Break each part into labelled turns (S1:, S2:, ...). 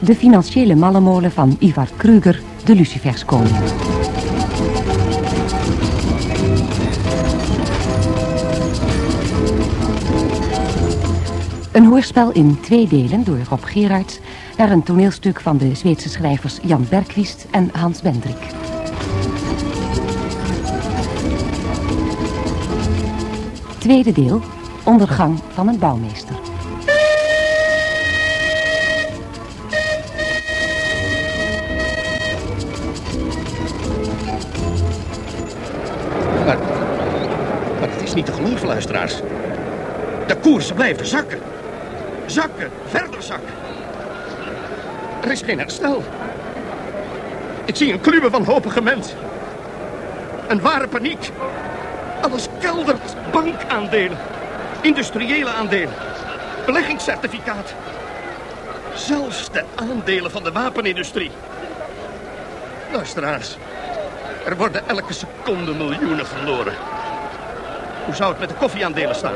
S1: De financiële mallemolen van Ivar Kruger, de Luciferskoning. Een hoorspel in twee delen door Rob Gerards... naar een toneelstuk van de Zweedse schrijvers Jan Bergquist en Hans Bendrik. Tweede deel, ondergang van een bouwmeester.
S2: De koersen blijven zakken. Zakken, verder zakken. Er is geen herstel. Ik zie een kluwe van hopige mensen. Een ware paniek. Alles keldert. Bankaandelen. Industriële aandelen. Beleggingscertificaat. Zelfs de aandelen van de wapenindustrie. Luisteraars. Er worden elke seconde miljoenen verloren. Hoe zou het met de koffieaandelen staan?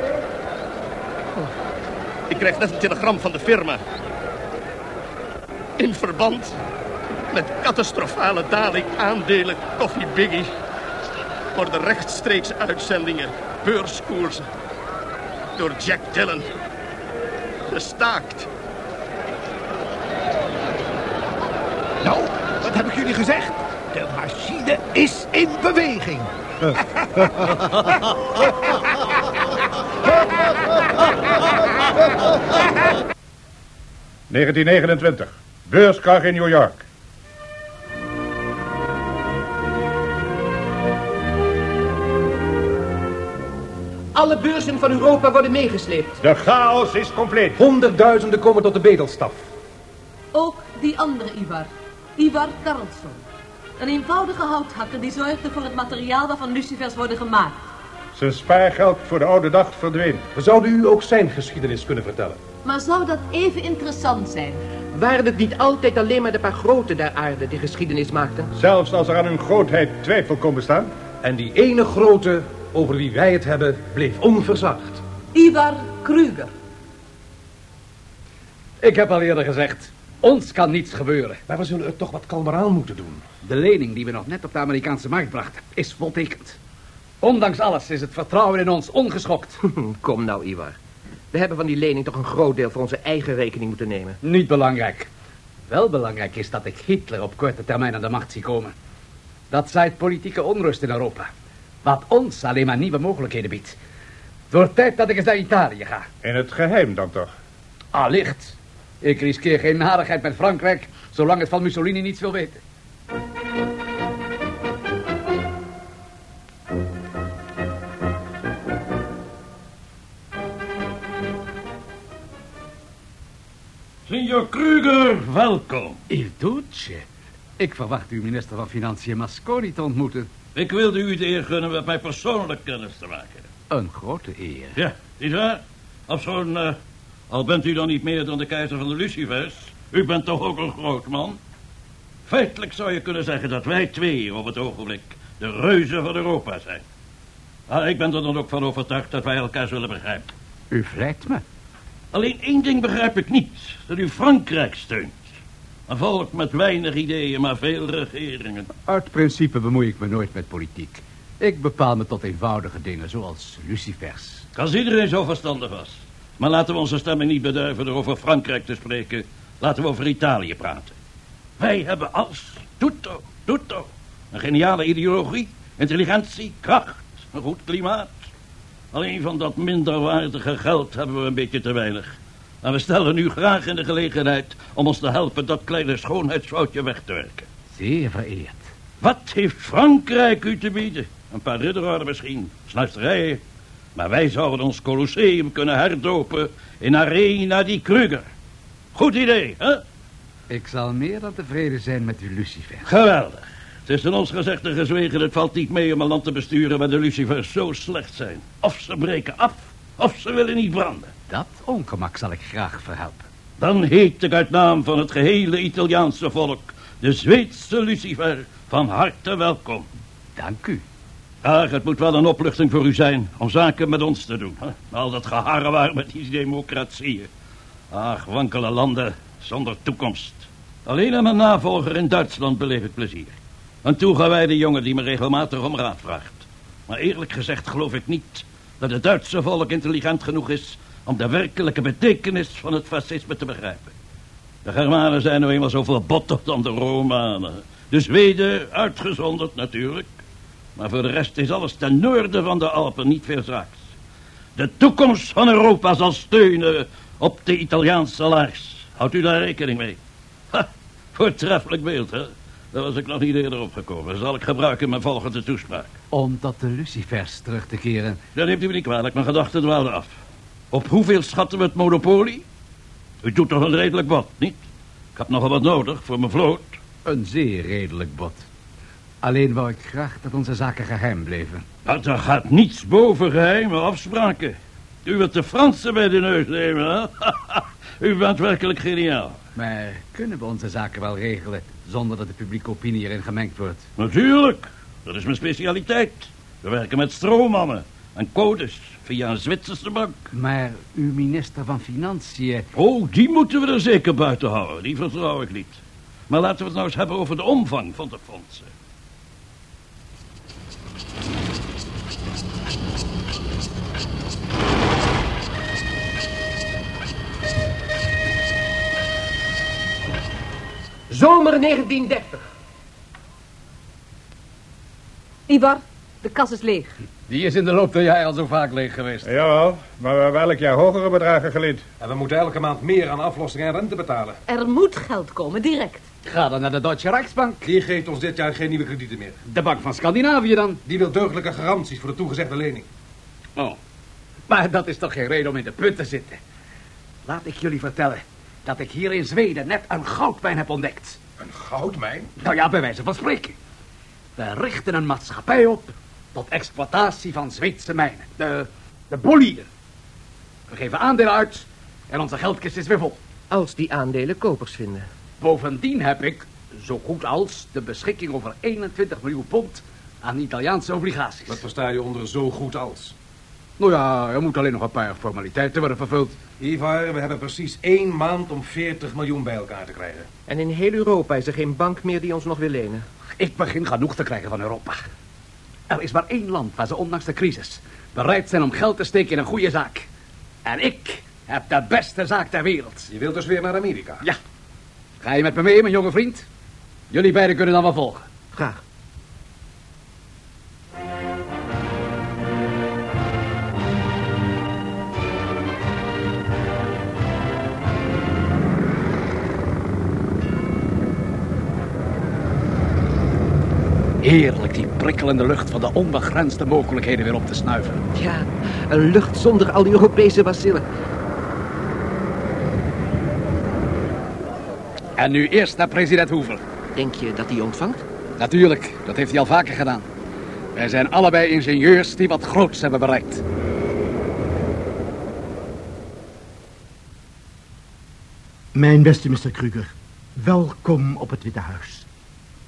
S2: Ik krijg net een telegram van de firma. In verband met catastrofale daling aandelen Coffee Biggie... worden rechtstreeks uitzendingen, beurskoersen... door Jack Dillon gestaakt.
S3: Nou, wat heb ik jullie gezegd? De machine is in beweging.
S4: 1929. Beurskracht in New York.
S5: Alle beurzen van Europa worden meegesleept.
S4: De chaos is compleet.
S6: Honderdduizenden komen tot de bedelstaf.
S7: Ook die andere Ivar. Ivar Karlsson. Een eenvoudige houthakker die zorgde voor het materiaal waarvan lucifers worden gemaakt.
S4: Zijn spaargeld voor de oude dag verdween.
S6: We zouden u ook zijn geschiedenis kunnen vertellen.
S7: Maar zou dat even interessant zijn?
S5: Waren het niet altijd alleen maar de paar groten der aarde die geschiedenis maakten?
S4: Zelfs als er aan hun grootheid twijfel kon bestaan.
S6: En die ene grote, over wie wij het hebben, bleef onverzacht.
S7: Ivar Kruger.
S8: Ik heb al eerder gezegd, ons kan niets gebeuren.
S6: Maar we zullen het toch wat kalmer aan moeten doen.
S8: De lening die we nog net op de Amerikaanse markt brachten, is voltekend. Ondanks alles is het vertrouwen in ons ongeschokt.
S5: Kom nou, Ivar. We hebben van die lening toch een groot deel voor onze eigen rekening moeten nemen.
S8: Niet belangrijk. Wel belangrijk is dat ik Hitler op korte termijn aan de macht zie komen. Dat zaait politieke onrust in Europa. Wat ons alleen maar nieuwe mogelijkheden biedt. Door tijd dat ik eens naar Italië ga.
S4: In het geheim dan toch?
S8: Allicht. Ik riskeer geen narigheid met Frankrijk, zolang het van Mussolini niets wil weten.
S9: Signor Kruger, welkom.
S8: Il Duce. Ik verwacht uw minister van Financiën Masconi te ontmoeten.
S9: Ik wilde u de eer gunnen met mij persoonlijk kennis te maken.
S8: Een grote eer.
S9: Ja, niet waar? Of zo'n... eh, al bent u dan niet meer dan de keizer van de Lucifers... u bent toch ook een groot man? Feitelijk zou je kunnen zeggen dat wij twee op het ogenblik... de reuzen van Europa zijn. Ah, ik ben er dan ook van overtuigd dat wij elkaar zullen begrijpen.
S8: U vlijt me.
S9: Alleen één ding begrijp ik niet. Dat u Frankrijk steunt. Een volk met weinig ideeën, maar veel regeringen.
S8: Uit principe bemoei ik me nooit met politiek. Ik bepaal me tot eenvoudige dingen, zoals lucifers.
S9: Als iedereen zo verstandig was. Maar laten we onze stemming niet beduiven door over Frankrijk te spreken. Laten we over Italië praten. Wij hebben alles. Tutto, tutto. Een geniale ideologie, intelligentie, kracht, een goed klimaat. Alleen van dat minderwaardige geld hebben we een beetje te weinig. En we stellen u graag in de gelegenheid om ons te helpen dat kleine schoonheidsfoutje weg te werken.
S8: Zeer vereerd.
S9: Wat heeft Frankrijk u te bieden? Een paar ridderorden misschien, snuisterijen. Maar wij zouden ons Colosseum kunnen herdopen in Arena di Kruger. Goed idee, hè?
S8: Ik zal meer dan tevreden zijn met uw lucifer.
S9: Geweldig. Het is in ons gezegd en gezwegen, het valt niet mee om een land te besturen waar de lucifers zo slecht zijn. Of ze breken af, of ze willen niet branden.
S8: Dat ongemak zal ik graag verhelpen.
S9: Dan heet ik uit naam van het gehele Italiaanse volk, de Zweedse lucifer, van harte welkom.
S8: Dank u.
S9: Ach, het moet wel een opluchting voor u zijn om zaken met ons te doen. Al dat geharrewaar met die democratieën. Ach, wankele landen zonder toekomst. Alleen aan mijn navolger in Duitsland beleef ik plezier. Wij de jongen die me regelmatig om raad vraagt. Maar eerlijk gezegd geloof ik niet dat het Duitse volk intelligent genoeg is... om de werkelijke betekenis van het fascisme te begrijpen. De Germanen zijn nou eenmaal zoveel botter dan de Romanen. De Zweden uitgezonderd natuurlijk. Maar voor de rest is alles ten noorden van de Alpen niet veel zaaks. De toekomst van Europa zal steunen op de Italiaanse laars. Houdt u daar rekening mee? Ha, voortreffelijk beeld, hè? Daar was ik nog niet eerder opgekomen. Zal ik gebruiken in mijn volgende toespraak.
S8: Om tot de lucifers terug te keren.
S9: Dan neemt u me niet kwalijk, mijn gedachten dwaalden af. Op hoeveel schatten we het monopolie? U doet toch een redelijk bod, niet? Ik heb nogal wat nodig voor mijn vloot.
S8: Een zeer redelijk bod. Alleen wou ik graag dat onze zaken geheim bleven.
S9: Maar er gaat niets boven geheime afspraken. U wilt de Fransen bij de neus nemen, hè? U bent werkelijk geniaal.
S8: Maar kunnen we onze zaken wel regelen... zonder dat de publieke opinie erin gemengd wordt?
S9: Natuurlijk. Dat is mijn specialiteit. We werken met stroommannen en codes via een Zwitserse bank.
S8: Maar uw minister van Financiën...
S9: Oh, die moeten we er zeker buiten houden. Die vertrouw ik niet. Maar laten we het nou eens hebben over de omvang van de fondsen.
S5: Zomer 1930.
S7: Ivar, de kas is leeg.
S8: Die is in de loop der jaren al zo vaak leeg geweest.
S4: Jawel, maar we hebben elk jaar hogere bedragen geleend.
S6: En we moeten elke maand meer aan aflossing en rente betalen.
S7: Er moet geld komen, direct.
S8: Ga dan naar de Deutsche Rijksbank.
S6: Die geeft ons dit jaar geen nieuwe kredieten meer.
S8: De Bank van Scandinavië dan.
S6: Die wil deugdelijke garanties voor de toegezegde lening.
S8: Oh. Maar dat is toch geen reden om in de put te zitten. Laat ik jullie vertellen dat ik hier in Zweden net een goudmijn heb ontdekt.
S3: Een goudmijn?
S8: Nou ja, bij wijze van spreken. We richten een maatschappij op tot exploitatie van Zweedse mijnen. De, de boliden. We geven aandelen uit en onze geldkist is weer vol.
S5: Als die aandelen kopers vinden.
S8: Bovendien heb ik, zo goed als, de beschikking over 21 miljoen pond aan Italiaanse obligaties.
S6: Wat versta je onder zo goed als?
S8: Nou ja, er moeten alleen nog een paar formaliteiten worden vervuld.
S6: Ivar, we hebben precies één maand om 40 miljoen bij elkaar te krijgen.
S5: En in heel Europa is er geen bank meer die ons nog wil lenen.
S8: Ik begin genoeg te krijgen van Europa. Er is maar één land waar ze ondanks de crisis bereid zijn om geld te steken in een goede zaak. En ik heb de beste zaak ter wereld.
S6: Je wilt dus weer naar Amerika?
S8: Ja. Ga je met me mee, mijn jonge vriend? Jullie beiden kunnen dan wel volgen.
S5: Graag.
S8: Heerlijk die prikkelende lucht van de onbegrensde mogelijkheden weer op te snuiven.
S5: Ja, een lucht zonder al die Europese bacillen.
S8: En nu eerst naar president Hoover.
S5: Denk je dat hij ontvangt?
S8: Natuurlijk, dat heeft hij al vaker gedaan. Wij zijn allebei ingenieurs die wat groots hebben bereikt.
S10: Mijn beste Mr. Kruger, welkom op het Witte Huis.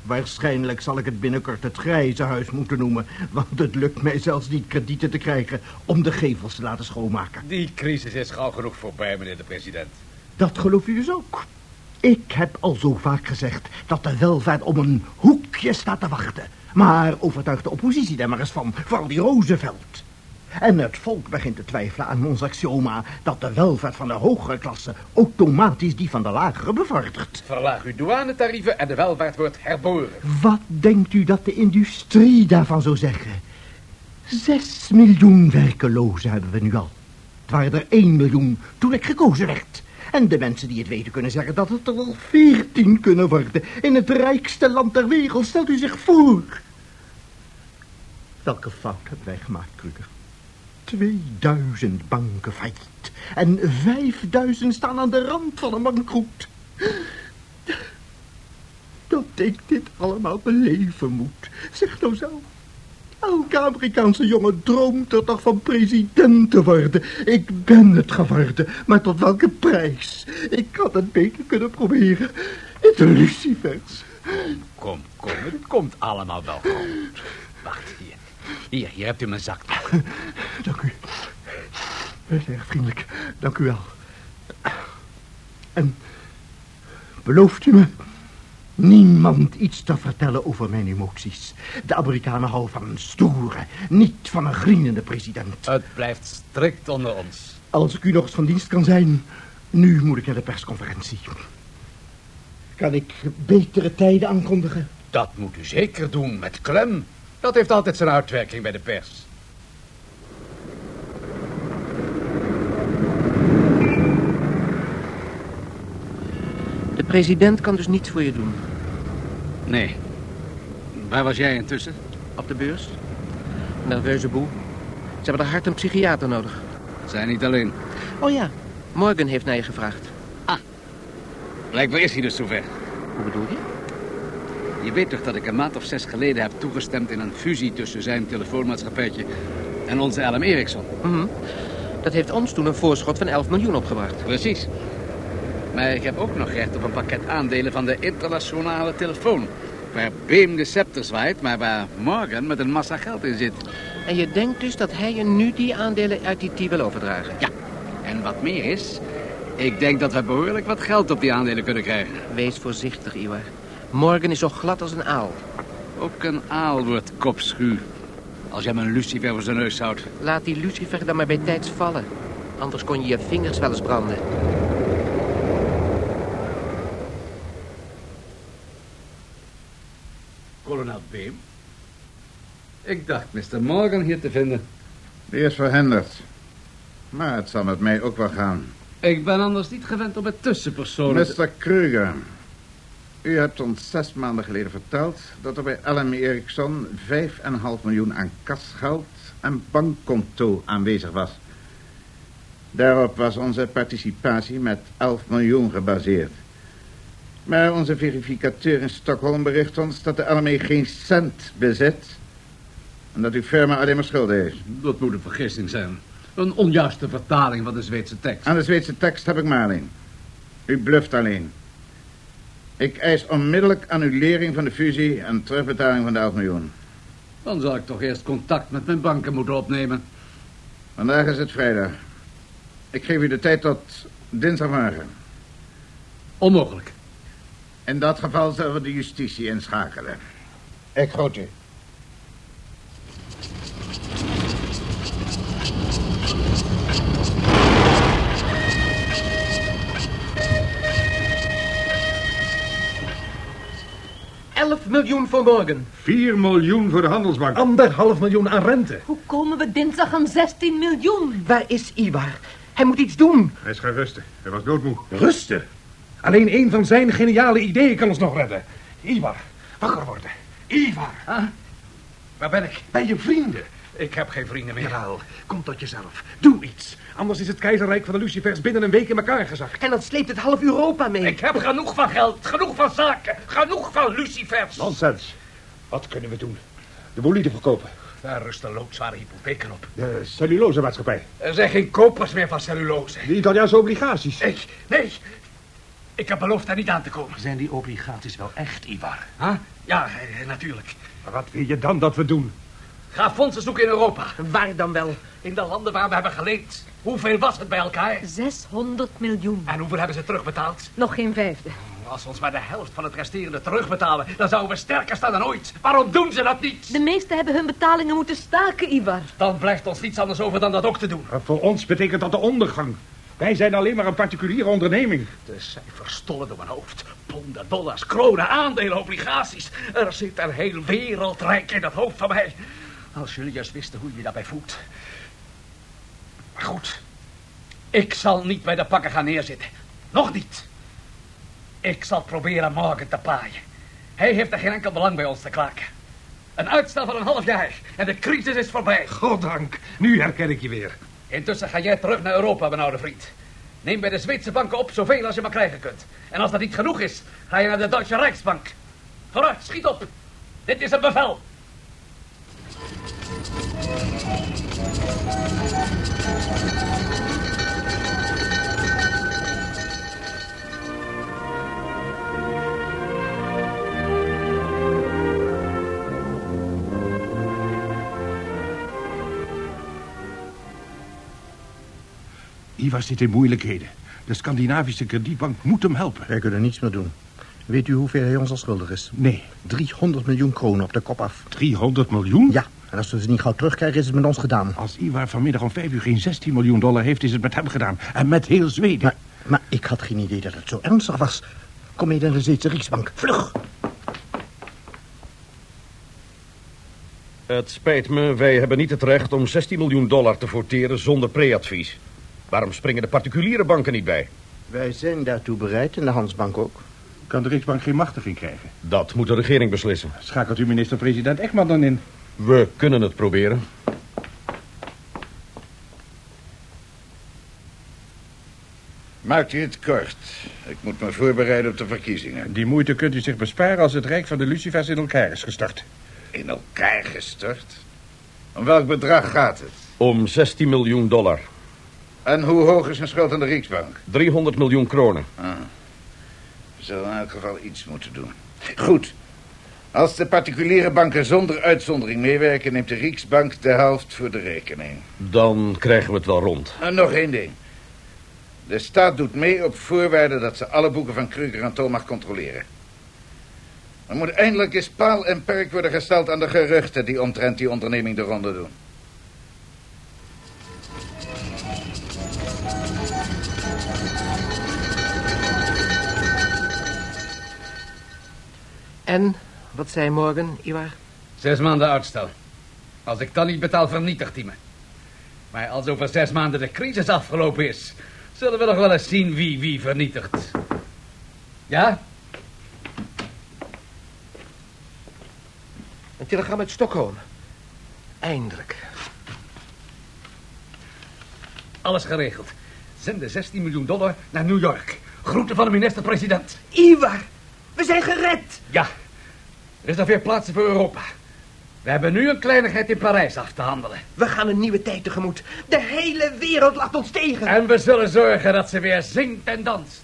S10: Waarschijnlijk zal ik het binnenkort het grijze huis moeten noemen... want het lukt mij zelfs niet kredieten te krijgen om de gevels te laten schoonmaken.
S8: Die crisis is gauw genoeg voorbij, meneer de president.
S10: Dat geloof u dus ook. Ik heb al zo vaak gezegd dat de welvaart om een hoekje staat te wachten. Maar overtuig de oppositie daar maar eens van, vooral die Roosevelt. En het volk begint te twijfelen aan ons axioma dat de welvaart van de hogere klasse automatisch die van de lagere bevordert.
S8: Verlaag uw douanetarieven en de welvaart wordt herboren.
S10: Wat denkt u dat de industrie daarvan zou zeggen? Zes miljoen werkelozen hebben we nu al. Het waren er één miljoen toen ik gekozen werd. En de mensen die het weten kunnen zeggen dat het er wel veertien kunnen worden. In het rijkste land ter wereld, stelt u zich voor. Welke fout hebben wij gemaakt, Kruger? 2000 banken failliet. En 5000 staan aan de rand van een bankroet. Dat ik dit allemaal beleven moet. Zeg nou zelf. Elke Amerikaanse jongen droomt er toch van president te worden. Ik ben het geworden, maar tot welke prijs? Ik had het beter kunnen proberen. De lucifers.
S8: Kom, kom, het komt allemaal wel goed. Wacht, hier. Hier, hier hebt u mijn zakdoek.
S10: Dank u. Erg vriendelijk. Dank u wel. En belooft u me niemand iets te vertellen over mijn emoties? De Amerikanen houden van een stoere, niet van een grienende president.
S8: Het blijft strikt onder ons.
S10: Als ik u nog eens van dienst kan zijn, nu moet ik naar de persconferentie. Kan ik betere tijden aankondigen?
S8: Dat moet u zeker doen, met klem. Dat heeft altijd zijn uitwerking bij de pers.
S5: De president kan dus niets voor je doen.
S8: Nee. Waar was jij intussen?
S5: Op de beurs. Nerveuze boel. Ze hebben er hard een psychiater nodig.
S8: Zijn niet alleen.
S5: Oh ja, Morgan heeft naar je gevraagd.
S8: Blijkbaar is hij dus zover.
S5: Hoe bedoel je?
S8: Je weet toch dat ik een maand of zes geleden heb toegestemd in een fusie tussen zijn telefoonmaatschappijtje en onze LM Ericsson?
S5: Mhm. Dat heeft ons toen een voorschot van 11 miljoen opgebracht.
S8: Precies. Maar ik heb ook nog recht op een pakket aandelen van de internationale telefoon. Waar Beam de scepter zwaait, maar waar Morgan met een massa geld in zit.
S5: En je denkt dus dat hij je nu die aandelen uit IT wil overdragen?
S8: Ja. En wat meer is, ik denk dat we behoorlijk wat geld op die aandelen kunnen krijgen.
S5: Wees voorzichtig, Iwar. Morgan is zo glad als een aal.
S8: Ook een aal wordt kopschuw. Als jij mijn lucifer voor zijn neus houdt.
S5: Laat die lucifer dan maar bij tijds vallen. Anders kon je je vingers wel eens branden.
S8: Kolonel Beam? Ik dacht Mr. Morgan hier te vinden.
S4: Die is verhinderd. Maar het zal met mij ook wel gaan.
S8: Ik ben anders niet gewend om met tussenpersonen...
S4: Mr. Kruger, u hebt ons zes maanden geleden verteld... dat er bij LM Ericsson 5,5 miljoen aan kasgeld en bankkonto aanwezig was. Daarop was onze participatie met 11 miljoen gebaseerd. Maar onze verificateur in Stockholm bericht ons dat de LME geen cent bezit... en dat uw firma alleen maar schulden heeft.
S8: Dat moet een vergissing zijn. Een onjuiste vertaling van de Zweedse tekst.
S4: Aan de Zweedse tekst heb ik maar alleen. U bluft alleen. Ik eis onmiddellijk annulering van de fusie en terugbetaling van de 11 miljoen.
S8: Dan zal ik toch eerst contact met mijn banken moeten opnemen.
S4: Vandaag is het vrijdag. Ik geef u de tijd tot dinsdagmorgen.
S8: Onmogelijk.
S4: In dat geval zullen we de justitie inschakelen. Ik groet u.
S5: miljoen voor Morgan.
S6: 4 miljoen voor de handelsbank.
S3: Anderhalf miljoen aan rente.
S7: Hoe komen we dinsdag aan 16 miljoen?
S5: Waar is Iwar? Hij moet iets doen.
S6: Hij is gaan rusten. Hij was doodmoe.
S3: Rusten. Alleen een van zijn geniale ideeën kan ons nog redden. Ivar, wakker worden. Ivar.
S8: Waar ben ik?
S3: Bij je vrienden. Ik heb geen vrienden meer. Jawel, kom tot jezelf. Doe iets. Anders is het keizerrijk van de Lucifers binnen een week in elkaar gezakt.
S5: En dan sleept het half Europa mee.
S8: Ik heb genoeg van geld, genoeg van zaken, genoeg van lucifers.
S3: Nonsens. Wat kunnen we doen? De bolide verkopen.
S8: Daar rusten loodzware hypotheken op.
S3: De cellulosemaatschappij.
S8: Er zijn geen kopers meer van cellulose.
S3: De Italiaanse obligaties.
S8: Nee, nee. Ik heb beloofd daar niet aan te komen.
S3: Zijn die obligaties wel echt, Ivar?
S8: Huh? Ja, eh, natuurlijk.
S3: Maar wat wil je dan dat we doen?
S8: Ga fondsen zoeken in Europa.
S5: Waar dan wel?
S8: In de landen waar we hebben geleend. Hoeveel was het bij elkaar?
S7: 600 miljoen.
S8: En hoeveel hebben ze terugbetaald?
S7: Nog geen vijfde.
S8: Als we ons maar de helft van het resterende terugbetalen... dan zouden we sterker staan dan ooit. Waarom doen ze dat niet?
S7: De meesten hebben hun betalingen moeten staken, Ivar.
S8: Dan blijft ons niets anders over dan dat ook te doen.
S3: Maar voor ons betekent dat de ondergang. Wij zijn alleen maar een particuliere onderneming.
S8: De cijfers stollen door mijn hoofd. Ponden, dollars, kronen, aandelen, obligaties. Er zit een heel wereldrijk in het hoofd van mij. Als jullie juist wisten hoe je je daarbij voelt. Maar goed. Ik zal niet bij de pakken gaan neerzitten. Nog niet. Ik zal proberen Morgan te paaien. Hij heeft er geen enkel belang bij ons te klaken. Een uitstel van een half jaar en de crisis is voorbij.
S3: Goddank, nu herken ik je weer.
S8: Intussen ga jij terug naar Europa, mijn oude vriend. Neem bij de Zweedse banken op zoveel als je maar krijgen kunt. En als dat niet genoeg is, ga je naar de Duitse Rijksbank. Vooruit, schiet op. Dit is een bevel.
S3: Ivar zit in moeilijkheden. De Scandinavische kredietbank moet hem helpen.
S10: Wij kunnen niets meer doen. Weet u hoeveel hij ons al schuldig is?
S3: Nee.
S10: 300 miljoen kronen op de kop af.
S3: 300 miljoen?
S10: Ja, en als we ze niet gauw terugkrijgen, is het met ons gedaan.
S3: Als Ivar vanmiddag om vijf uur geen 16 miljoen dollar heeft, is het met hem gedaan. En met heel Zweden.
S10: Maar, maar ik had geen idee dat het zo ernstig was. Kom mee naar de Zweedse Riksbank. Vlug!
S2: Het spijt me, wij hebben niet het recht om 16 miljoen dollar te forteren zonder preadvies. Waarom springen de particuliere banken niet bij?
S10: Wij zijn daartoe bereid en de Hansbank ook.
S3: Kan de Riksbank geen machtiging krijgen?
S2: Dat moet de regering beslissen.
S3: Schakelt u minister-president Ekman dan in?
S2: We kunnen het proberen.
S4: Maakt u het kort. Ik moet me voorbereiden op de verkiezingen.
S3: Die moeite kunt u zich besparen als het Rijk van de Lucifers in elkaar is gestort.
S4: In elkaar gestort? Om welk bedrag gaat het?
S2: Om 16 miljoen dollar.
S4: En hoe hoog is een schuld aan de Riksbank?
S2: 300 miljoen kronen.
S4: Ah. We zullen in elk geval iets moeten doen. Goed. Als de particuliere banken zonder uitzondering meewerken... neemt de Riksbank de helft voor de rekening.
S2: Dan krijgen we het wel rond.
S4: En nog één ding. De staat doet mee op voorwaarde dat ze alle boeken van Kruger en Tol mag controleren. Er moet eindelijk eens paal en perk worden gesteld aan de geruchten... die omtrent die onderneming de ronde doen.
S5: En, wat zei morgen, Ivar?
S8: Zes maanden uitstel. Als ik dan niet betaal, vernietigt hij me. Maar als over zes maanden de crisis afgelopen is... zullen we nog wel eens zien wie wie vernietigt. Ja?
S5: Een telegram uit Stockholm. Eindelijk.
S8: Alles geregeld. Zend de 16 miljoen dollar naar New York. Groeten van de minister-president.
S5: Ivar, we zijn gered.
S8: Ja, er is nog weer plaats voor Europa. We hebben nu een kleinigheid in Parijs af te handelen.
S5: We gaan een nieuwe tijd tegemoet. De hele wereld lacht ons tegen.
S8: En we zullen zorgen dat ze weer zingt en danst.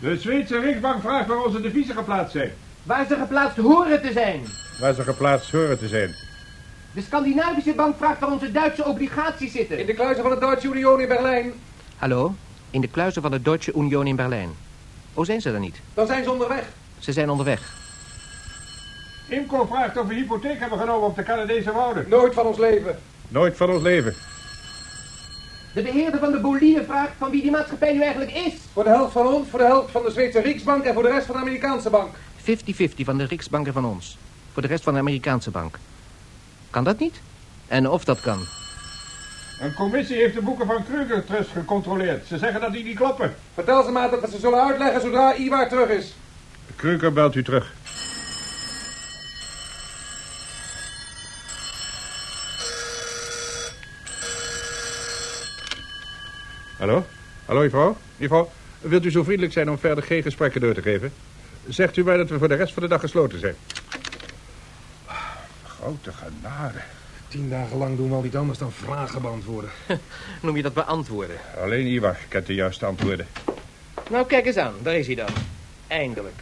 S3: De Zweedse Riksbank vraagt waar onze deviezen geplaatst zijn.
S11: Waar ze geplaatst horen te zijn.
S3: Waar ze geplaatst horen te zijn.
S11: De Scandinavische bank vraagt waar onze Duitse obligaties zitten.
S6: In de kluizen van de Duitse Union in Berlijn.
S5: Hallo, in de kluizen van de Deutsche Union in Berlijn. Oh, zijn ze er niet?
S6: Dan zijn ze onderweg.
S5: Ze zijn onderweg.
S3: Imco vraagt of we hypotheek hebben genomen op de Canadese wouden.
S6: Nooit van ons leven.
S3: Nooit van ons leven.
S11: De beheerder van de Boline vraagt van wie die maatschappij nu eigenlijk is.
S6: Voor de helft van ons, voor de helft van de Zweedse Riksbank en voor de rest van de Amerikaanse bank.
S5: 50-50 van de Riksbank en van ons. Voor de rest van de Amerikaanse bank. Kan dat niet? En of dat kan?
S3: Een commissie heeft de boeken van Kruger Trust gecontroleerd. Ze zeggen dat die niet kloppen.
S6: Vertel ze maar dat we ze zullen uitleggen zodra Ivar terug is.
S3: Kruger belt u terug. Hallo? Hallo, mevrouw? Mevrouw, wilt u zo vriendelijk zijn om verder geen gesprekken door te geven? Zegt u mij dat we voor de rest van de dag gesloten zijn. Grote genade.
S6: Tien dagen lang doen we al niet anders dan vragen beantwoorden.
S5: Noem je dat beantwoorden?
S3: Alleen Ivar kent de juiste antwoorden.
S5: Nou, kijk eens aan. Daar is hij dan. Eindelijk.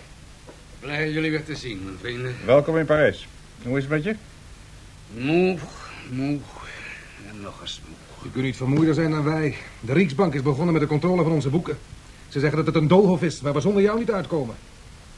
S8: Blij jullie weer te zien, mijn vrienden.
S3: Welkom in Parijs. Hoe is het met je?
S8: Moe, moe en nog eens moe.
S6: Je kunt niet vermoeider zijn dan wij. De Riksbank is begonnen met de controle van onze boeken. Ze zeggen dat het een doolhof is waar we zonder jou niet uitkomen.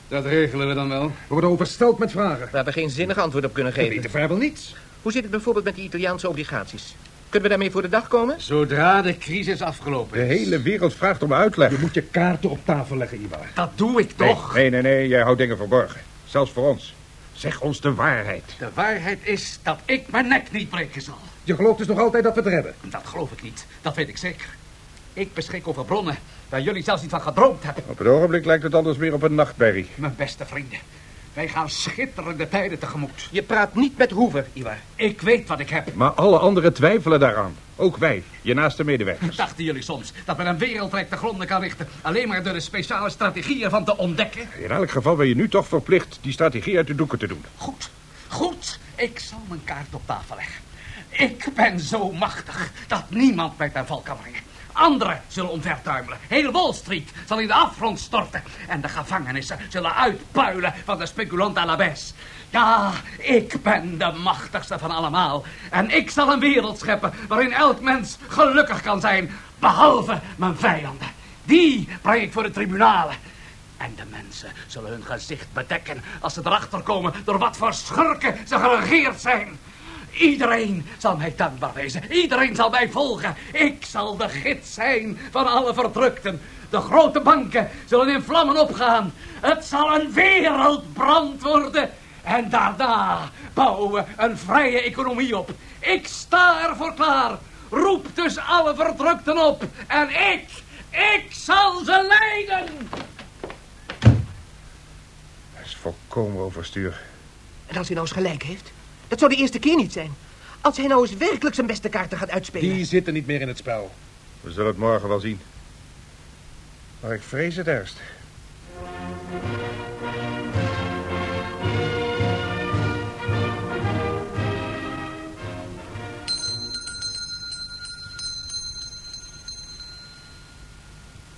S8: Dat regelen we dan wel.
S6: We worden oversteld met vragen.
S5: We hebben geen zinnig antwoord op kunnen
S6: We
S5: geven.
S6: weten vrijwel niets.
S5: Hoe zit het bijvoorbeeld met die Italiaanse obligaties? Kunnen we daarmee voor de dag komen?
S8: Zodra de crisis afgelopen
S3: De
S8: is.
S3: hele wereld vraagt om uitleg.
S6: Je moet je kaarten op tafel leggen, Ivar.
S8: Dat doe ik toch?
S3: Nee, nee, nee, jij houdt dingen verborgen. Zelfs voor ons. Zeg ons de waarheid.
S8: De waarheid is dat ik mijn nek niet breken zal.
S6: Je gelooft dus nog altijd dat we het redden.
S8: Dat geloof ik niet. Dat weet ik zeker. Ik beschik over bronnen waar jullie zelfs niet van gedroomd hebben.
S3: Op het ogenblik lijkt het anders meer op een nachtmerrie.
S8: Mijn beste vrienden. Wij gaan schitterende tijden tegemoet.
S5: Je praat niet met Hoever, Ivar.
S8: Ik weet wat ik heb.
S3: Maar alle anderen twijfelen daaraan. Ook wij, je naaste medewerkers.
S8: Dachten jullie soms dat men een wereldrijk te gronden kan richten... alleen maar door de speciale strategieën van te ontdekken?
S3: In elk geval ben je nu toch verplicht die strategie uit de doeken te doen.
S8: Goed, goed. Ik zal mijn kaart op tafel leggen. Ik ben zo machtig dat niemand mij ten val kan brengen. Anderen zullen omvertuimelen. Heel Wall Street zal in de afgrond storten. En de gevangenissen zullen uitpuilen van de speculant baisse. Ja, ik ben de machtigste van allemaal. En ik zal een wereld scheppen waarin elk mens gelukkig kan zijn. Behalve mijn vijanden. Die breng ik voor de tribunalen. En de mensen zullen hun gezicht bedekken als ze erachter komen door wat voor schurken ze geregeerd zijn. Iedereen zal mij dankbaar wezen. Iedereen zal mij volgen. Ik zal de gids zijn van alle verdrukten. De grote banken zullen in vlammen opgaan. Het zal een wereldbrand worden. En daarna bouwen we een vrije economie op. Ik sta ervoor klaar. Roep dus alle verdrukten op. En ik, ik zal ze leiden.
S3: Dat is volkomen overstuur.
S11: En als hij nou eens gelijk heeft? Dat zou de eerste keer niet zijn. Als hij nou eens werkelijk zijn beste kaarten gaat uitspelen.
S6: Die zitten niet meer in het spel.
S3: We zullen het morgen wel zien. Maar ik vrees het ergst.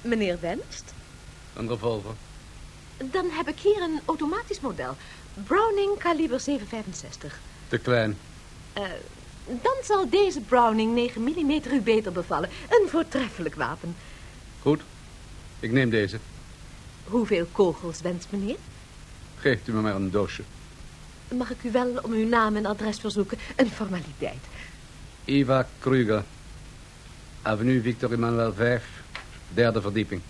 S12: Meneer wenst?
S8: Een revolver.
S12: Dan heb ik hier een automatisch model. Browning kaliber 765.
S8: Te klein.
S12: Eh, dan zal deze Browning 9 mm u beter bevallen. Een voortreffelijk wapen.
S8: Goed. Ik neem deze.
S12: Hoeveel kogels wenst meneer?
S8: Geeft u me maar een doosje.
S12: Mag ik u wel om uw naam en adres verzoeken? Een formaliteit.
S8: Eva Kruger. Avenue Victor Emmanuel 5. Derde verdieping.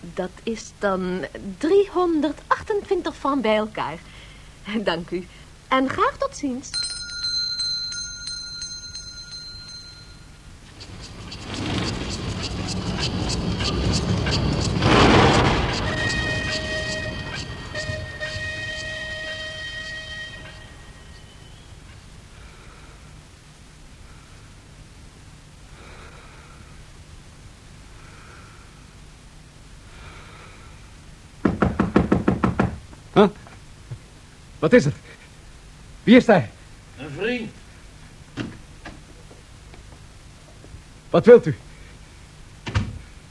S12: Dat is dan 328 van bij elkaar. Dank u. En graag tot ziens.
S8: Wat is het? Wie is daar?
S9: Een vriend.
S8: Wat wilt u?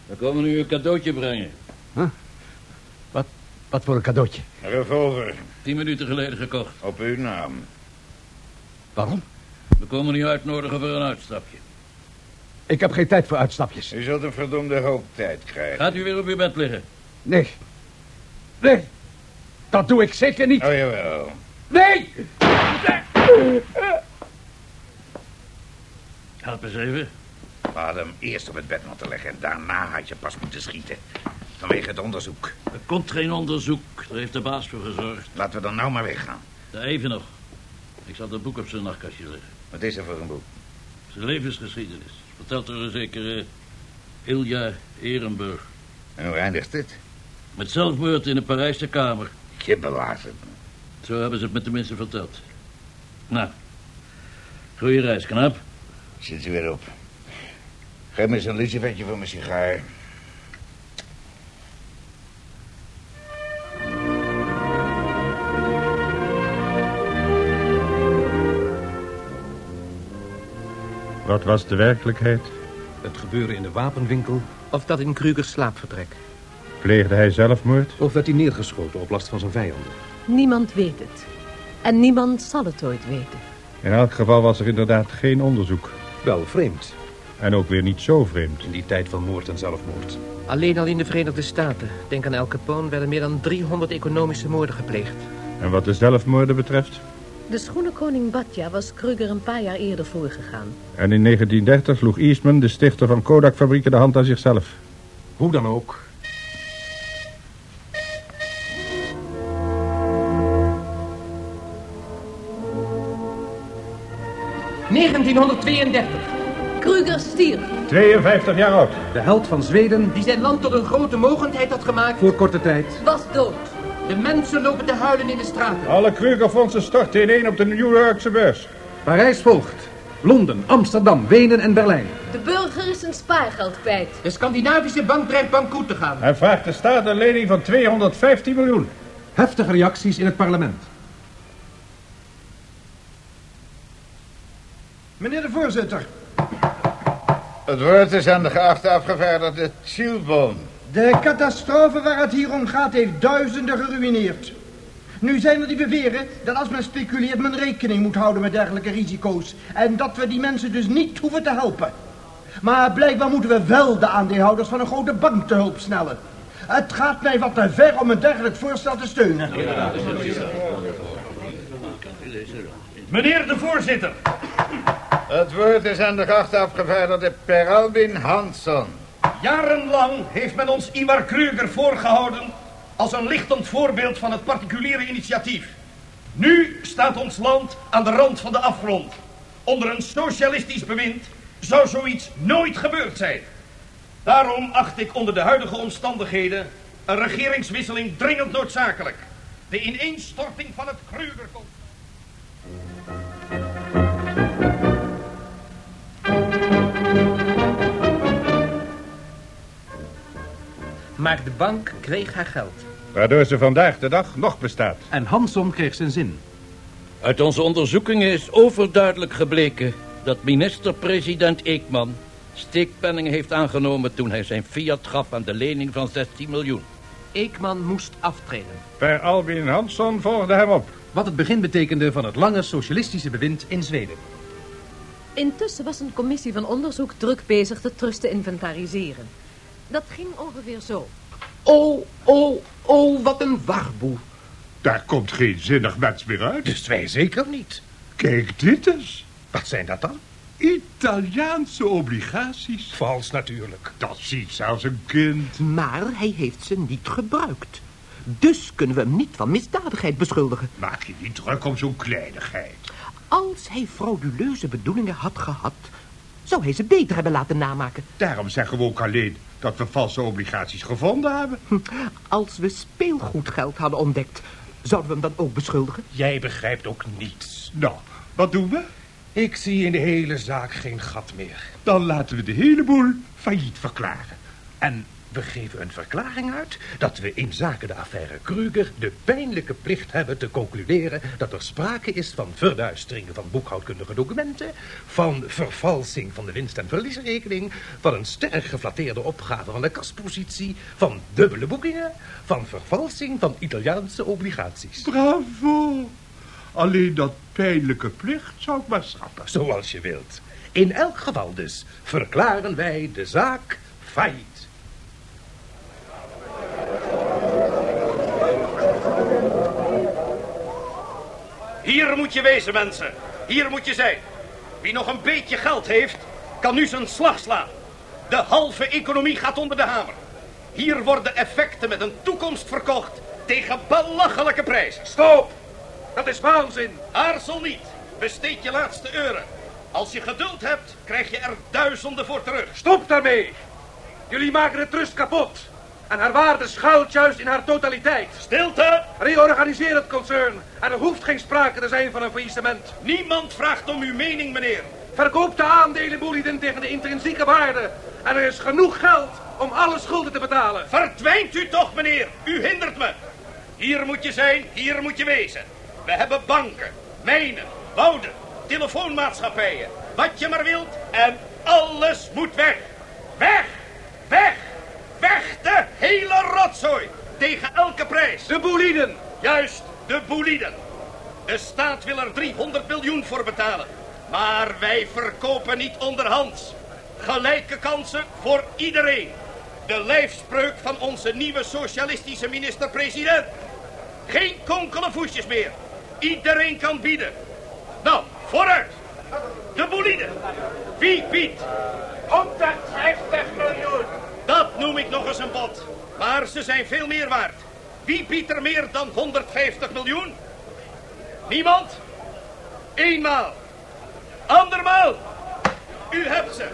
S9: We komen u een cadeautje brengen.
S8: Wat, wat voor een cadeautje?
S4: Een revolver.
S9: Tien minuten geleden gekocht.
S4: Op uw naam.
S8: Waarom?
S9: We komen u uitnodigen voor een uitstapje.
S8: Ik heb geen tijd voor uitstapjes.
S4: U zult een verdomde hoop tijd krijgen.
S9: Gaat u weer op uw bed liggen?
S8: Nee. Nee. Dat doe ik zeker niet.
S4: Oh, jawel.
S8: Nee!
S9: Help eens even.
S4: We hadden hem eerst op het bed moeten leggen en daarna had je pas moeten schieten. Vanwege het onderzoek.
S9: Er komt geen onderzoek. Daar heeft de baas voor gezorgd.
S4: Laten we dan nou maar weggaan.
S9: Ja, even nog. Ik zal dat boek op zijn nachtkastje leggen.
S4: Wat is er voor een boek?
S9: Zijn levensgeschiedenis. Vertelt er een zekere Ilja Ehrenburg.
S4: En hoe eindigt dit?
S9: Met zelfmoord in een Parijse kamer.
S4: Me.
S9: Zo hebben ze het me tenminste verteld. Nou, goeie reis, knap.
S4: Zit u weer op. Geef me eens een lucifertje voor mijn sigaar.
S3: Wat was de werkelijkheid?
S6: Het gebeuren in de wapenwinkel.
S5: Of dat in Krugers slaapvertrek.
S3: Pleegde hij zelfmoord?
S6: Of werd hij neergeschoten op last van zijn vijanden.
S12: Niemand weet het. En niemand zal het ooit weten.
S3: In elk geval was er inderdaad geen onderzoek.
S6: Wel vreemd.
S3: En ook weer niet zo vreemd.
S6: In die tijd van moord en zelfmoord.
S5: Alleen al in de Verenigde Staten, denk aan El Capone, werden meer dan 300 economische moorden gepleegd.
S3: En wat de zelfmoorden betreft?
S12: De schoenenkoning Batja was Kruger een paar jaar eerder voorgegaan.
S3: En in 1930 sloeg Eastman, de stichter van Kodak-fabrieken, de hand aan zichzelf.
S6: Hoe dan ook.
S11: ...1932.
S12: Kruger stierf.
S3: 52 jaar oud.
S6: De held van Zweden
S11: Die zijn land tot een grote mogendheid had gemaakt...
S6: voor korte tijd.
S12: Was dood.
S11: De mensen lopen te huilen in de straten.
S3: Alle Krugerfondsen storten ineen op de New Yorkse beurs.
S6: Parijs volgt. Londen, Amsterdam, Wenen en Berlijn.
S12: De burger is zijn spaargeld kwijt.
S11: De Scandinavische bank dreigt bankoet te gaan.
S3: Hij vraagt de staat een lening van 215 miljoen.
S6: Heftige reacties in het parlement.
S10: Meneer de voorzitter.
S4: Het woord is aan de geachte afgevaardigde Zielboom.
S10: De catastrofe waar het hier om gaat heeft duizenden geruineerd. Nu zijn er die beweren dat als men speculeert men rekening moet houden met dergelijke risico's. En dat we die mensen dus niet hoeven te helpen. Maar blijkbaar moeten we wel de aandeelhouders van een grote bank te hulp snellen. Het gaat mij wat te ver om een dergelijk voorstel te steunen.
S2: Meneer de voorzitter.
S4: Het woord is aan de geachte afgevaardigde Per Albin Hansson.
S2: Jarenlang heeft men ons Ivar Kruger voorgehouden als een lichtend voorbeeld van het particuliere initiatief. Nu staat ons land aan de rand van de afgrond. Onder een socialistisch bewind zou zoiets nooit gebeurd zijn. Daarom acht ik onder de huidige omstandigheden een regeringswisseling dringend noodzakelijk. De ineenstorting van het Kruger
S5: Maar de bank kreeg haar geld.
S3: Waardoor ze vandaag de dag nog bestaat.
S13: En Hanson kreeg zijn zin.
S9: Uit onze onderzoekingen is overduidelijk gebleken dat minister-president Eekman steekpenningen heeft aangenomen toen hij zijn fiat gaf aan de lening van 16 miljoen.
S5: Eekman moest aftreden.
S3: Per Albin Hansson volgde hem op.
S13: Wat het begin betekende van het lange socialistische bewind in Zweden.
S12: Intussen was een commissie van onderzoek druk bezig de trust te inventariseren. Dat ging ongeveer zo.
S11: Oh, oh, oh, wat een warboel.
S14: Daar komt geen zinnig mens meer uit.
S6: Dus wij zeker niet.
S14: Kijk dit eens.
S6: Wat zijn dat dan?
S14: Italiaanse obligaties.
S6: Vals natuurlijk.
S14: Dat ziet zelfs een kind.
S11: Maar hij heeft ze niet gebruikt. Dus kunnen we hem niet van misdadigheid beschuldigen.
S14: Maak je niet druk om zo'n kleinigheid.
S11: Als hij frauduleuze bedoelingen had gehad... zou hij ze beter hebben laten namaken.
S14: Daarom zeggen we ook alleen dat we valse obligaties gevonden hebben.
S11: Hm, Als we speelgoedgeld hadden ontdekt... zouden we hem dan ook beschuldigen?
S6: Jij begrijpt ook niets.
S14: Nou, wat doen we?
S6: Ik zie in de hele zaak geen gat meer.
S14: Dan laten we de hele boel failliet verklaren.
S6: En we geven een verklaring uit dat we in zaken de affaire Kruger de pijnlijke plicht hebben te concluderen dat er sprake is van verduisteringen van boekhoudkundige documenten, van vervalsing van de winst- en verliesrekening, van een sterk geflatteerde opgave van de kaspositie, van dubbele boekingen, van vervalsing van Italiaanse obligaties.
S14: Bravo! Alleen dat pijnlijke plicht zou ik maar schrappen.
S6: Zoals je wilt. In elk geval dus verklaren wij de zaak failliet.
S2: Hier moet je wezen, mensen. Hier moet je zijn. Wie nog een beetje geld heeft, kan nu zijn slag slaan. De halve economie gaat onder de hamer. Hier worden effecten met een toekomst verkocht tegen belachelijke prijzen.
S6: Stop! Dat is waanzin.
S2: Aarzel niet. Besteed je laatste euren. Als je geduld hebt, krijg je er duizenden voor terug.
S6: Stop daarmee. Jullie maken de trust kapot. En haar waarde schuilt juist in haar totaliteit.
S2: Stilte!
S6: Reorganiseer het concern. En er hoeft geen sprake te zijn van een faillissement.
S2: Niemand vraagt om uw mening, meneer.
S6: Verkoop de aandelen Boliden tegen de intrinsieke waarde. En er is genoeg geld om alle schulden te betalen.
S2: Verdwijnt u toch, meneer. U hindert me. Hier moet je zijn, hier moet je wezen. We hebben banken, mijnen, wouden, telefoonmaatschappijen. Wat je maar wilt. En alles moet weg. Weg! Weg! Weg de hele rotzooi. Tegen elke prijs.
S6: De Boliden.
S2: Juist, de Boliden. De staat wil er 300 miljoen voor betalen. Maar wij verkopen niet onderhands. Gelijke kansen voor iedereen. De lijfspreuk van onze nieuwe socialistische minister-president. Geen konkele voetjes meer. Iedereen kan bieden. Nou, vooruit. De bolide. Wie biedt? 150 miljoen. Noem ik nog eens een bod. Maar ze zijn veel meer waard. Wie biedt er meer dan 150 miljoen? Niemand? Eenmaal. Andermaal. U hebt ze.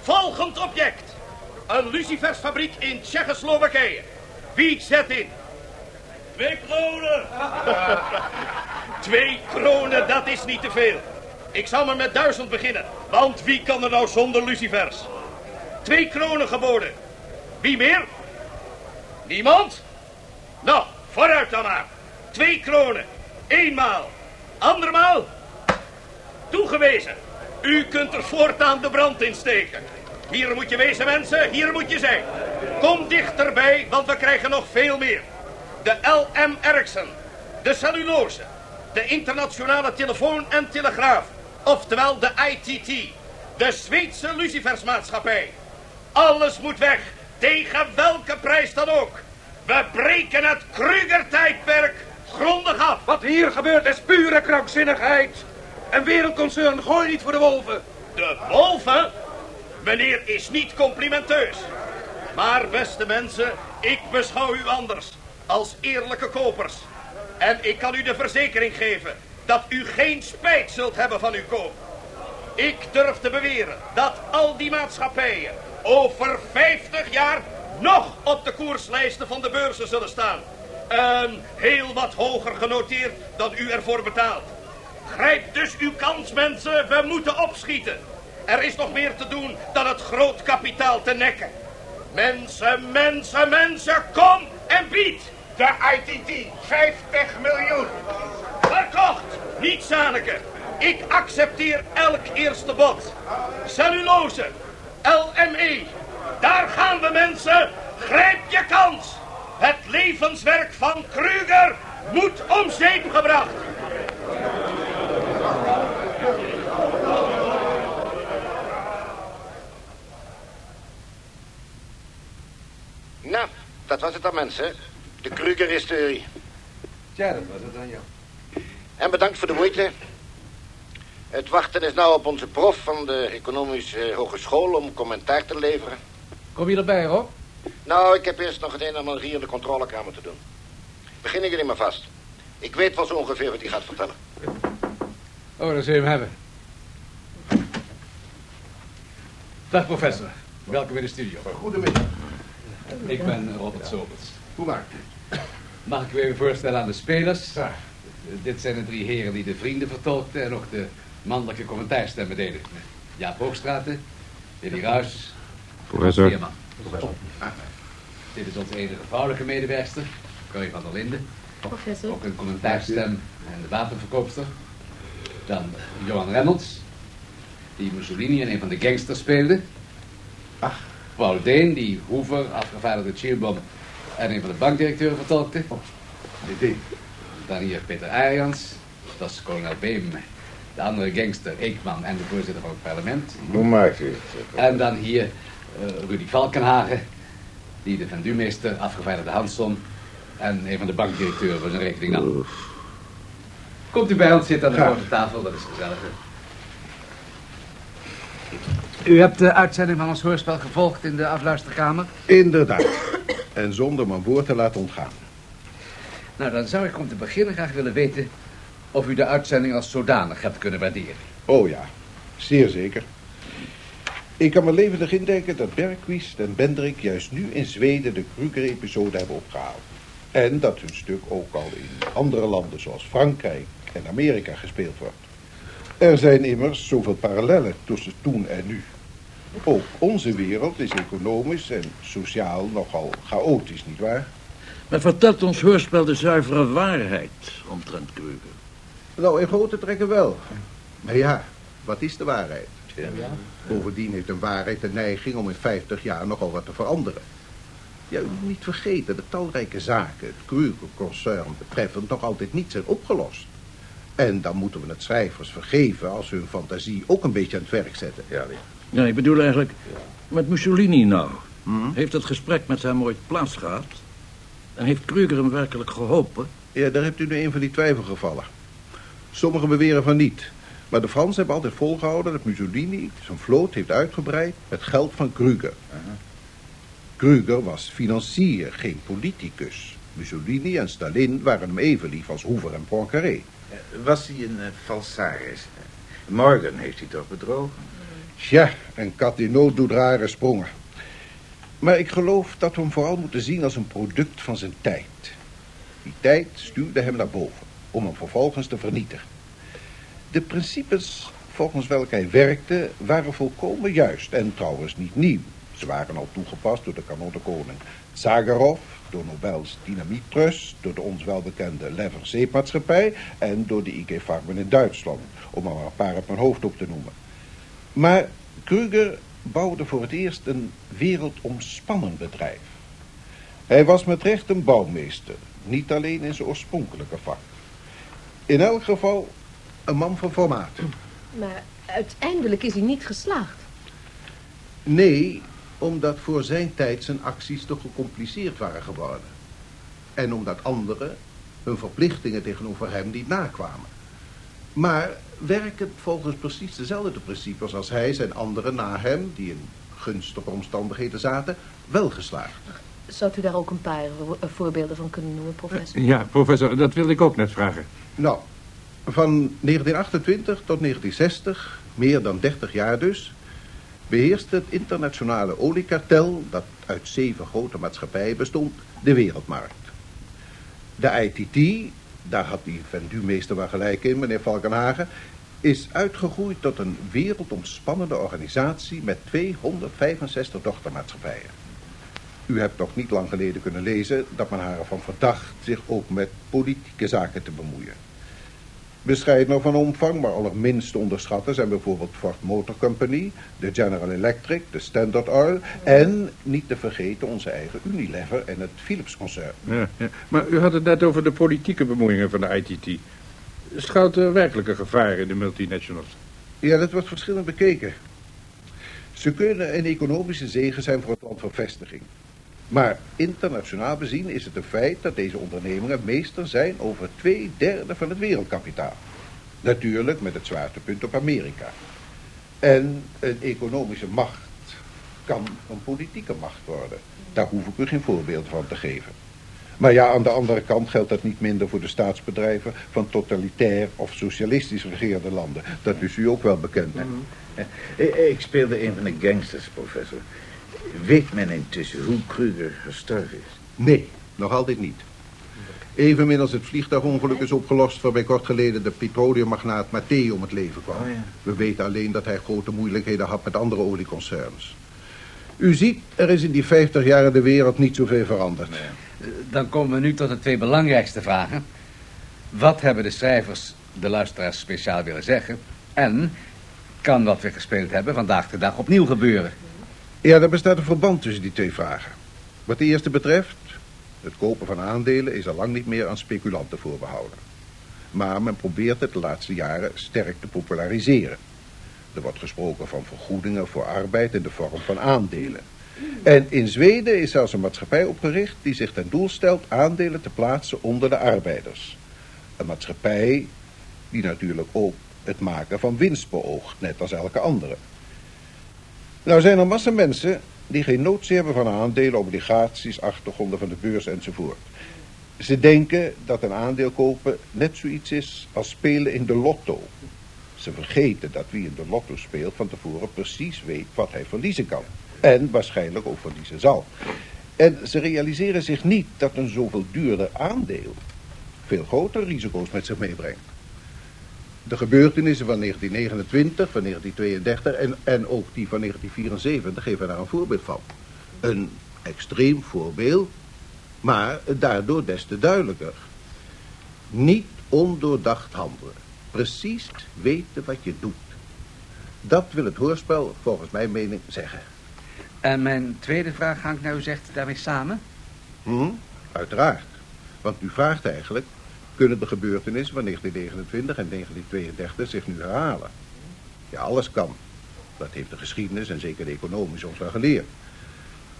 S2: Volgend object. Een lucifersfabriek in Tsjechoslowakije. Wie zet in? Twee kronen. Twee kronen, dat is niet te veel. Ik zal maar met duizend beginnen. Want wie kan er nou zonder lucifers? Twee kronen geboden. Wie meer? Niemand? Nou, vooruit dan maar. Twee kronen. Eenmaal. Andermaal. Toegewezen. U kunt er voortaan de brand in steken. Hier moet je wezen, mensen. Hier moet je zijn. Kom dichterbij, want we krijgen nog veel meer. De LM Ericsson. De cellulose. De internationale telefoon en telegraaf. Oftewel de ITT. De Zweedse Lucifersmaatschappij. Alles moet weg. Tegen welke prijs dan ook. We breken het Kruger-tijdperk grondig af.
S6: Wat hier gebeurt is pure krankzinnigheid. En wereldconcern, gooi niet voor de wolven.
S2: De wolven? Meneer is niet complimenteus. Maar beste mensen, ik beschouw u anders. Als eerlijke kopers. En ik kan u de verzekering geven dat u geen spijt zult hebben van uw koop. Ik durf te beweren dat al die maatschappijen over 50 jaar nog op de koerslijsten van de beurzen zullen staan. En heel wat hoger genoteerd dan u ervoor betaalt. Grijp dus uw kans, mensen. We moeten opschieten. Er is nog meer te doen dan het groot kapitaal te nekken. Mensen, mensen, mensen, kom en bied.
S4: De ITT, 50 miljoen.
S2: Verkocht, niet Zaneke. Ik accepteer elk eerste bod. Cellulose, LME. Daar gaan we, mensen. Grijp je kans. Het levenswerk van Kruger moet om zeep gebracht.
S15: Nou, dat was het dan, mensen. De Kruger-hysterie.
S8: Tja, dat was het dan, ja.
S15: En bedankt voor de moeite. Het wachten is nou op onze prof van de Economische Hogeschool om commentaar te leveren.
S8: Kom je erbij, Rob?
S15: Nou, ik heb eerst nog het een en ander hier in de controlekamer te doen. Beginnen jullie maar vast. Ik weet wel zo ongeveer wat hij gaat vertellen.
S8: Oh, dan zul je hem hebben. Dag, professor. Welkom in de studio.
S14: Goedemiddag.
S8: Ik ben Robert Sobels.
S14: Hoe maakt u?
S8: Mag ik u even voorstellen aan de spelers? Dit zijn de drie heren die de vrienden vertolkten... en ook de mannelijke commentaarstemmen deden. Jaap Hoogstraten, Willy Ruis...
S3: Professor.
S8: Veerman. Dit is onze enige vrouwelijke medewerkster, Corrie van der Linden.
S12: Professor.
S8: Ook een commentaarstem en de wapenverkoopster. Dan Johan Reynolds, die Mussolini en een van de gangsters speelde. Ach. Paul Deen, die Hoover, afgevaardigde Chilbom en een van de bankdirecteuren vertolkte.
S14: Dit
S8: Dan hier Peter Arians, dat is kolonel Beem, de andere gangster Eekman en de voorzitter van het parlement.
S4: Hoe maakt u het?
S8: En dan hier eh, Rudy Valkenhagen, die de vendumeester, afgevaardigde Hansson en een van de bankdirecteuren voor zijn rekening nam. Komt u bij ons zitten aan de grote tafel, dat is gezelliger. U hebt de uitzending van ons hoorspel gevolgd in de afluisterkamer?
S16: Inderdaad. En zonder mijn woord te laten ontgaan.
S8: Nou, dan zou ik om te beginnen graag willen weten of u de uitzending als zodanig hebt kunnen waarderen.
S16: Oh ja, zeer zeker. Ik kan me levendig indenken dat Bergquist en Bendrik juist nu in Zweden de Kruger-episode hebben opgehaald. En dat hun stuk ook al in andere landen zoals Frankrijk en Amerika gespeeld wordt. Er zijn immers zoveel parallellen tussen toen en nu. Ook onze wereld is economisch en sociaal nogal chaotisch, nietwaar?
S9: Maar vertelt ons hoorspel de zuivere waarheid omtrent Kruger?
S16: Nou, in grote trekken wel. Maar ja, wat is de waarheid? Bovendien heeft een waarheid de neiging om in 50 jaar nogal wat te veranderen. Ja, u moet niet vergeten dat talrijke zaken het Kruger-concern betreffend nog altijd niet zijn opgelost. En dan moeten we het schrijvers vergeven als ze hun fantasie ook een beetje aan het werk zetten. Ja,
S9: Ja, ik bedoel eigenlijk, met Mussolini nou. Heeft het gesprek met hem ooit plaatsgehad? En heeft Kruger hem werkelijk geholpen?
S16: Ja, daar hebt u nu een van die twijfelgevallen. Sommigen beweren van niet. Maar de Fransen hebben altijd volgehouden dat Mussolini zijn vloot heeft uitgebreid met geld van Kruger. Kruger was financier, geen politicus. Mussolini en Stalin waren hem even lief als Hoover en Poincaré.
S4: Was hij een uh, falsaris? Morgan heeft hij toch bedrogen?
S16: Tja, een kat in nood doet rare sprongen. Maar ik geloof dat we hem vooral moeten zien als een product van zijn tijd. Die tijd stuurde hem naar boven, om hem vervolgens te vernietigen. De principes volgens welke hij werkte waren volkomen juist en trouwens niet nieuw. Ze waren al toegepast door de kanonnenkoning Zagarov, door Nobels Dynamiettrust, door de ons welbekende Lever Zeepmaatschappij en door de IG Farben in Duitsland, om er maar een paar op mijn hoofd op te noemen. Maar Kruger bouwde voor het eerst een wereldomspannend bedrijf. Hij was met recht een bouwmeester, niet alleen in zijn oorspronkelijke vak. In elk geval een man van formaat.
S12: Maar uiteindelijk is hij niet geslaagd.
S16: Nee, omdat voor zijn tijd zijn acties te gecompliceerd waren geworden. En omdat anderen hun verplichtingen tegenover hem niet nakwamen. Maar werkend volgens precies dezelfde principes als hij zijn anderen na hem, die in gunstige omstandigheden zaten, wel geslaagd.
S12: Zou u daar ook een paar eh, voorbeelden van kunnen noemen, professor?
S3: Ja, professor, dat wilde ik ook net vragen.
S16: Nou, van 1928 tot 1960, meer dan 30 jaar dus, beheerst het internationale oliekartel, dat uit zeven grote maatschappijen bestond, de wereldmarkt. De ITT, daar had die vendumeester wel gelijk in, meneer Valkenhagen, is uitgegroeid tot een wereldomspannende organisatie met 265 dochtermaatschappijen. U hebt nog niet lang geleden kunnen lezen dat men haar ervan verdacht zich ook met politieke zaken te bemoeien. Bescheiden van omvang, maar allerminst te onderschatten zijn bijvoorbeeld Ford Motor Company, de General Electric, de Standard Oil en niet te vergeten onze eigen Unilever en het Philips-concern.
S3: Ja. Maar u had het net over de politieke bemoeiingen van de ITT. Schuilt er werkelijke gevaar in de multinationals?
S16: Ja, dat wordt verschillend bekeken. Ze kunnen een economische zegen zijn voor het land van vestiging. Maar internationaal bezien is het een feit dat deze ondernemingen meester zijn over twee derde van het wereldkapitaal. Natuurlijk met het zwaartepunt op Amerika. En een economische macht kan een politieke macht worden. Daar hoef ik u geen voorbeeld van te geven. Maar ja, aan de andere kant geldt dat niet minder voor de staatsbedrijven van totalitair of socialistisch regeerde landen. Dat is u ook wel bekend.
S4: Mhm. Ik speelde een van de gangsters, professor. Weet men intussen hoe Kruger gestorven is?
S16: Nee, nog altijd niet. Evenmin als het vliegtuigongeluk is opgelost... waarbij kort geleden de petroleummagnaat Mattei om het leven kwam.
S4: Oh, ja.
S16: We weten alleen dat hij grote moeilijkheden had met andere olieconcerns. U ziet, er is in die 50 jaar in de wereld niet zoveel veranderd.
S8: Dan komen we nu tot de twee belangrijkste vragen. Wat hebben de schrijvers de luisteraars speciaal willen zeggen? En kan wat we gespeeld hebben vandaag de dag opnieuw gebeuren?
S16: Ja, er bestaat een verband tussen die twee vragen. Wat de eerste betreft, het kopen van aandelen is al lang niet meer aan speculanten voorbehouden. Maar men probeert het de laatste jaren sterk te populariseren. Er wordt gesproken van vergoedingen voor arbeid in de vorm van aandelen. En in Zweden is zelfs een maatschappij opgericht die zich ten doel stelt aandelen te plaatsen onder de arbeiders. Een maatschappij die natuurlijk ook het maken van winst beoogt, net als elke andere. Nou zijn er massa mensen die geen notie hebben van aandelen, obligaties, achtergronden van de beurs enzovoort. Ze denken dat een aandeel kopen net zoiets is als spelen in de lotto. Ze vergeten dat wie in de lotto speelt van tevoren precies weet wat hij verliezen kan. En waarschijnlijk ook verliezen zal. En ze realiseren zich niet dat een zoveel duurder aandeel veel grotere risico's met zich meebrengt. De gebeurtenissen van 1929, van 1932 en, en ook die van 1974 geven daar een voorbeeld van. Een extreem voorbeeld, maar daardoor des te duidelijker. Niet ondoordacht handelen. Precies weten wat je doet. Dat wil het hoorspel volgens mijn mening zeggen.
S8: En mijn tweede vraag hangt nou, u zegt, daarmee samen?
S16: Hm, uiteraard. Want u vraagt eigenlijk, kunnen de gebeurtenissen van 1929 en 1932 zich nu herhalen? Ja, alles kan. Dat heeft de geschiedenis en zeker de economische ons wel geleerd.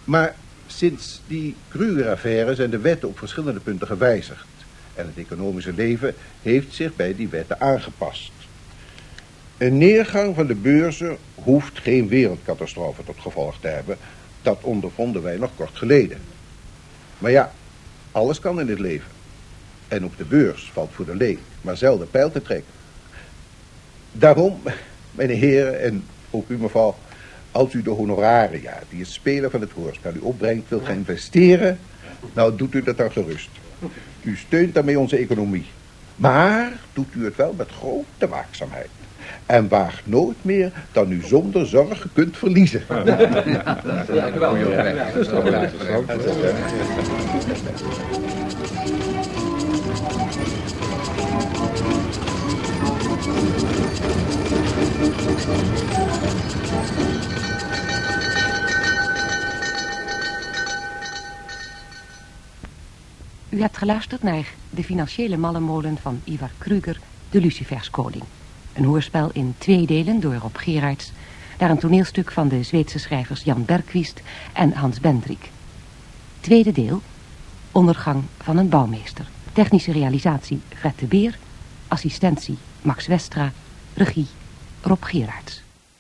S16: Maar sinds die Kruger-affaire zijn de wetten op verschillende punten gewijzigd. En het economische leven heeft zich bij die wetten aangepast. Een neergang van de beurzen hoeft geen wereldcatastrofe tot gevolg te hebben. Dat ondervonden wij nog kort geleden. Maar ja, alles kan in het leven. En op de beurs valt voor de leek maar zelden pijl te trekken. Daarom, mijn heren en ook u mevrouw, als u de honoraria die het spelen van het hoorspel u opbrengt wilt gaan investeren, nou doet u dat dan gerust. U steunt daarmee onze economie. Maar doet u het wel met grote waakzaamheid. En waag nooit meer dan u zonder zorgen kunt verliezen.
S1: U hebt geluisterd naar De Financiële Mallenmolen van Ivar Kruger, de Luciferskoning. Een hoorspel in twee delen door Rob Gerards, naar een toneelstuk van de Zweedse schrijvers Jan Bergquist en Hans Bendrik. Tweede deel, Ondergang van een bouwmeester. Technische realisatie Fred de Beer, assistentie Max Westra, regie Rob Gerards.